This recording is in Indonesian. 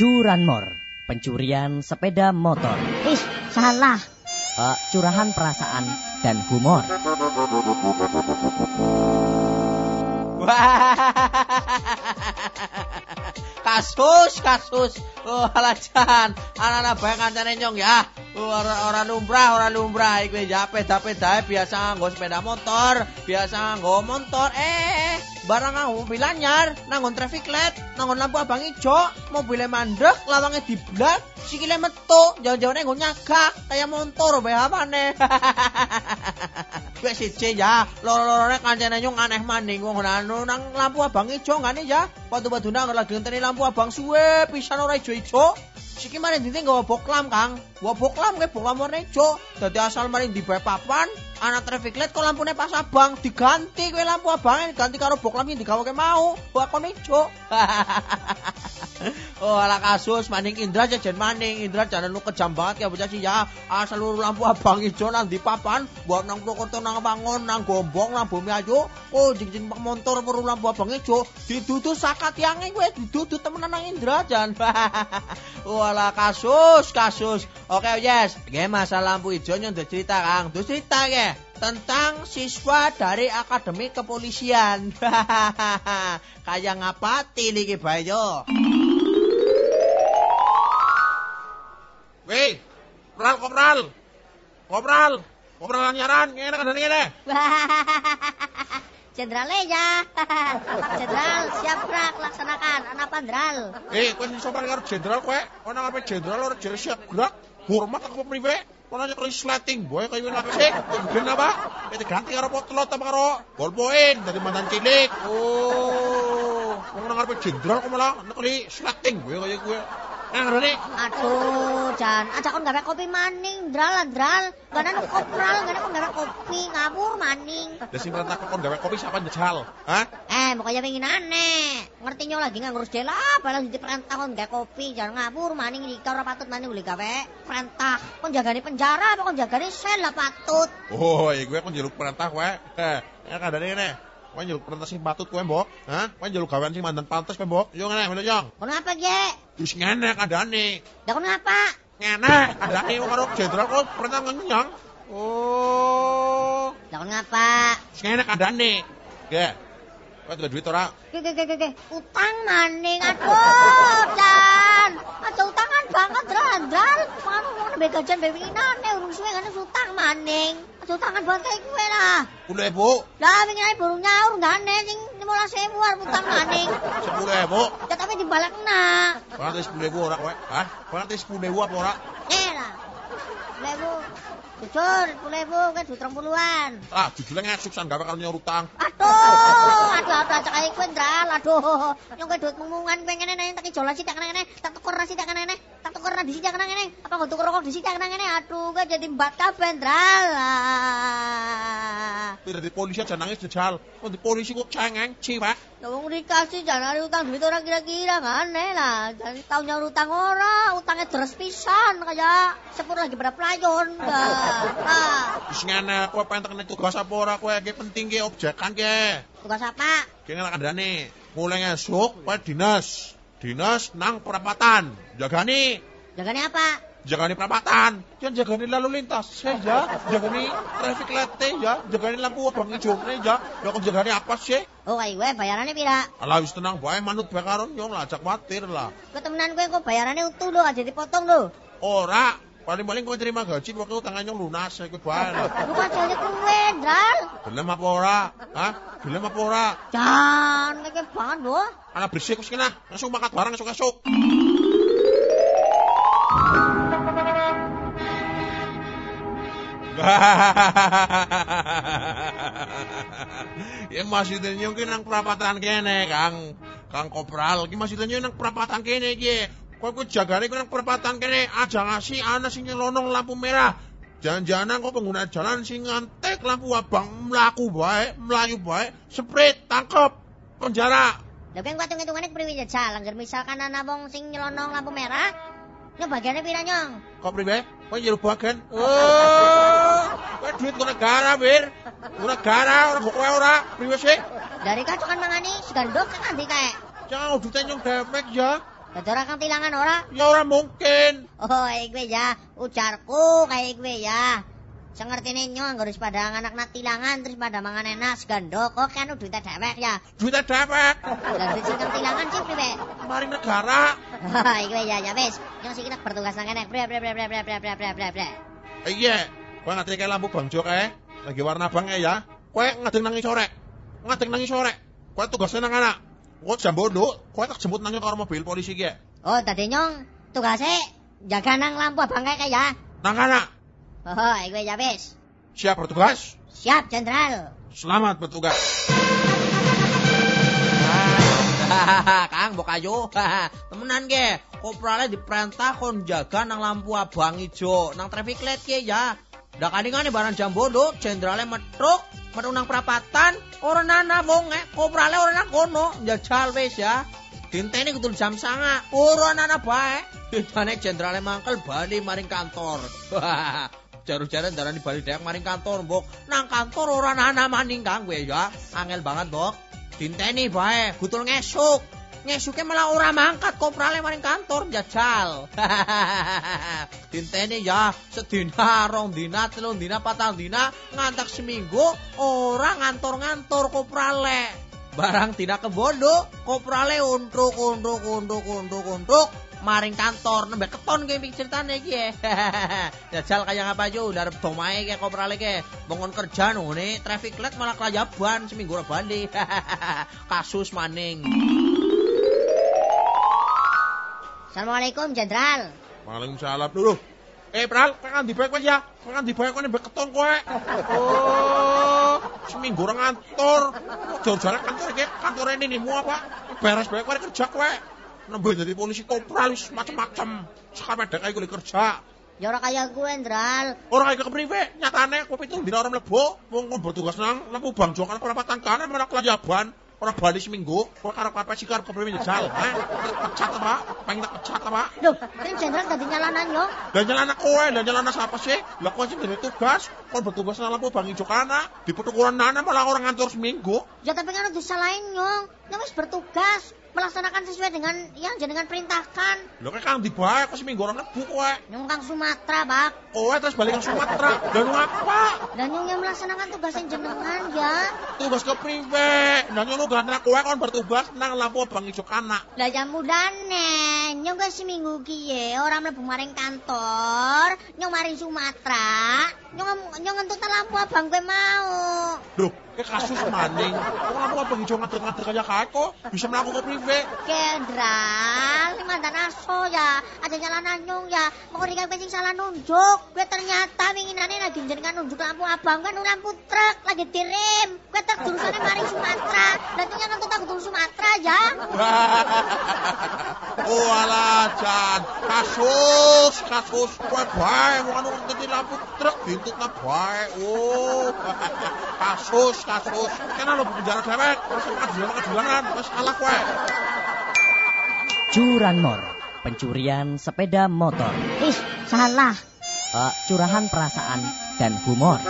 Curanmor, pencurian sepeda motor. Ih, salah. Uh, curahan perasaan dan humor. kasus kasus. Oh alajan anak-anak bae kancane nyong ya. Oh, ora ora lumrah ora lumrah. Iki ya peda-peda biasa nganggo sepeda motor biasa nganggo motor eh barang nganggo mobil anyar nanggon traffic light nanggon lampu abang ijo mobilnya mandek lawangnya diblat sikile metu jauh-jauhnya nggo nyagak kayak motor bae apane Wes siji ya, loro-lorone kancane nyong aneh maning wong anu nang lampu abang ijo ngene ya. Watu-watu nang lagi ngenteni lampu abang suwe pisan ora ijo-ijo. Siki mari dite nggawa boklam, Kang. Gua boklam ke boklam warna ijo. Dadi asal mari di papan, ana traffic light kok lampune pas abang diganti kowe lampu abang diganti karo boklam yang digawe mau. Gua kon ijo. oh ala kasus maning Indra jajan maning. Indra jangan lu kejam banget ya bocah sih ya. Asal lu lampu abang ijo nang di papan buat nang Purwokerto nang bangun nang gombong nang bumi aja oh jeng jeng motor perlu lampu abang ijo. Didudu sakat yang gue didudu temenan nang Indra jan. Oh ala kasus kasus. Oke okay, yes. Oke masalah lampu ijo nyontek cerita kang. Tuh cerita ya tentang siswa dari Akademi Kepolisian. Kayak ngapati iki bayo. Weh, kopral, kopral. Kopral, kopral nyaran, ngene kan ngene. Jenderal ya. Jenderal, siap gerak laksanakan. Anak pandral. Eh, kowe sing sopan karo jenderal kowe. Ana ngarepe jenderal ora jere siap gerak. Hormat aku priwe. Kono aja kali slating boy kaya ngene apa sih? Ben apa? Itu ganti karo potlot apa karo dari mantan cilik. Oh, wong nang ngarepe jenderal kok malah nek kali slating boy kaya gue. Ngerti? Aduh, Jan, aja kon gawe kopi maning, dral dral. Gana nu kopral, gana kon gawe kopi, ngabur maning. Lah sing perintah kon gawe kopi siapa njajal? Hah? Eh, pokoknya pengen aneh. Ngerti nyo lagi nggak ngurus dela, balang di perintah kon gawe kopi, jangan ngabur maning iki ora patut maning boleh gawe perintah. Kon jagani penjara apa kon jagani sel lah patut. Oh, iya gue kon njaluk perintah kowe. Eh, ya kadane ngene. Kowe njaluk perintah sing patut kowe, Mbok. Hah? Kowe njaluk gawean sing mandan pantes kowe, Mbok. Yo ngene, ngene, Yong. Kon apa, Ge? Wis ngene kadane. Lah kon apa? Ngene, wong karo jenderal kok perintah ngenyang. Oh. Lah kon ngapa? Wis ngene kadane. Ge. Kowe duwe duit ora? Ge ge ge ge utang maning. Aduh, Dan. Aja utangan banget, Dral. Dral, mano ngono be gajian be winginane urung suwe kan utang maning. Aja utangan banget kayak gue lah. Puluh ibu. Lah winginane baru nyaur ndane sing 15.000 arep utang maning. Sepuluh ibu. Ya tapi dibalekna. Berarti sepuluh ibu ora kowe? Hah? Sepuluh ibu apa ora? Eh lah. Lebu. Jujur, lebu kan duit puluhan. Ah, jujurnya ngasuk san gawe karo nyaur utang. Aduh, aduh, aduh, aduh, kayak gue ndral, aduh. Yang gue duit mungungan pengen nene, tak ijolan sih tak nene, tak tuker nasi tak tuker di sini tak nene, apa gue tuker rokok di sini tak nene, aduh, gue jadi mbat kabeh ndral. Tidak di polisi aja nangis jajal. Kok di polisi kok cengeng, ciwek. Ya wong dikasih jangan ada utang duit orang kira-kira aneh lah. Jangan tahu nyaur utang ora, utangnya deres pisan kayak sepur lagi pada pelayon. Ah. Wis ngene, kowe pengen tekan tugas apa ora kowe iki penting ki objekan ki. Tugas apa? Ki ngene kandhane. Mulai esuk kowe dinas. Dinas nang perapatan. Jagani. Jagani apa? Jagani perapatan. Jangan jagani lalu lintas. Saya ya. Jagani traffic light ya. Jagani lampu abang hijau ya. Ya kok jagani apa sih? Oh, ayo gue bayarannya pira? Alah wis tenang bae manut bae karo nyong lah, kuatir lah. Ketemenan gue kok bayarannya utuh lho, aja dipotong lho. Ora, paling-paling kowe terima gaji waktu utang nyong lunas iku bae. Lu kan jane kuwe, Dral. Gelem apa ora? Hah? Gelem apa ora? Jan, kayak banget lho. Anak bersih wis kena, langsung makan barang esuk-esuk. ya nyong ki nang perapatan kene, Kang. Kang Kopral, ki nyong nang perapatan kene iki. Kowe ku jagane ku nang perapatan kene, aja ngasih ana sing nyelonong lampu merah. Jangan-jangan kok pengguna jalan sing ngantek lampu abang mlaku bae, melayu bae, sprint tangkep penjara. Lah kan hitung-hitungane priwe jajal, angger misalkan ana wong sing nyelonong lampu merah, Ini bagiannya pira nyong? Kok priwe? Kok nyeluk bagian? Oh, kowe duit ku negara, Bir. Ku negara, ora kowe ora. Priwe sih? Dari kacokan mangani segandok kan nanti kayak. Jangan duit nyong demek ya. Ora kang tilangan ora? Ya ora mungkin. Oh, iku ya ujarku kayak iku ya. Sengertine nyong ngurus pada anak nak tilangan terus pada mangan enak segandok kok kan duitnya dewek ya. Duitnya dewek. Lah duit sing tilangan sih priwe? Mari negara. Oh, iku ya ya wis. Nyong sing nak bertugas nang kene. Bre bre bre bre bre bre bre bre bre bre. Iya. Kowe ngadeg kayak lampu bangjo kae. Lagi warna abang kae ya. Kowe ngadeg nang sore. Ngadeg nang sore. Kowe tugasnya nang anak. Kowe jam bondo, kowe tak jemput nang karo mobil polisi ki. Oh, tadi nyong tugasnya jaga nang lampu abang kayak ya. Nang anak. Oh, iku ya wis. Siap bertugas? Siap, Jenderal. Selamat bertugas. Kang mbok ayo. Temenan ge. Koprale diperintah kon jaga nang lampu abang ijo, nang traffic light ge ya. Dah kadingane barang jam bodoh, jenderale metruk, metu nang perapatan, ora nana wong eh, koprale ora nang kono, njajal wis ya. Dinteni kudu jam sanga, ora nana bae. Dintane jenderale mangkel bali maring kantor. Jaru-jaran darani bali dek maring kantor, mbok. Nang kantor ora nana maning kang ya. Angel banget, mbok. Dinteni bae, butul ngesuk. Ngesuke malah ora mangkat koprale maring kantor jajal. Dinteni ya sedina, rong dina, telung dina, patang dina, ngantek seminggu ora ngantor-ngantor koprale. Barang tidak kebondo, koprale untuk, untuk, untuk, untuk, untuk, maring kantor nembe keton ge ping ceritane iki. Jajal kaya ngapa yo ndarep domae ke koprale ke. Bangun kerja ngene traffic light malah kelayaban seminggu ora bali. Kasus maning. Assalamualaikum, Jenderal. Waalaikumsalam dulu. Eh, Pral, kowe kan dibayar kowe ya. Kowe kan dibayar kowe nembe keton kowe. Oh, seminggu ora ngantor. Jauh-jauh kantor iki, kantor ini nih mau apa? Beres bae kowe kerja kowe. Nembe jadi polisi kopral wis macem-macem. Sekarang ada kayak gue kerja. Ya ora kaya gue, Jenderal. Orang kayak kepriwe, nyatane kowe pitung dina ora mlebu, wong kon bertugas nang lampu bangjo kan perapatan kanan malah kelajaban. Ora bali seminggu, kowe karo KPS karo kepriwe njal. Eh, pecat apa? Pengen tak pecat apa? Loh, kan Jenderal tadi nyalanan yo. Dan nyalana kowe, dan nyalana siapa sih? Lah kowe sing tugas, kon bertugas nang lampu bang ijo kana, di petukuran nana malah orang ngantor seminggu. Ya tapi kan disalahin nyong. Nyong wis bertugas melaksanakan sesuai dengan yang jenengan perintahkan. Lho kayak kang dibae kok seminggu orang mlebu kowe. Nyong kang Sumatera, Bak. Kowe terus balik ke Sumatera. Dan apa? Dan nyong yang melaksanakan tugas yang jenengan ya. Tugas kepriwe? Dan lu gak kowe kon bertugas nang lampu bang ijo kana. Lah ya mudane, nyong gak seminggu kiye orang mlebu maring kantor, nyong maring Sumatera, nyong nyong ngentut lampu abang gue mau. Kayak kasus maning. Lampu bang ijo ngatur-ngatur kayak kae kok bisa melakukan kepriwe? Sik. Jenderal, iki mandan aso ya. Aja nyala nanyung ya. mau rika kuwi salah nunjuk. Gue ternyata winginane lagi jenengan nunjuk lampu abang kan lampu truk lagi tirim. Gue tak jurusane maring Sumatera. Lah nyantut tak Sumatera ya. oh alah Jan, kasus, kasus, kowe bae wong anu ngenteni lampu truk dintutna bae. Oh. kasus, kasus. Kena lo penjara dewek, terus keadilanan, wis kalah kowe. Curanmor, pencurian sepeda motor. Ih, salah. Eh, curahan perasaan dan humor.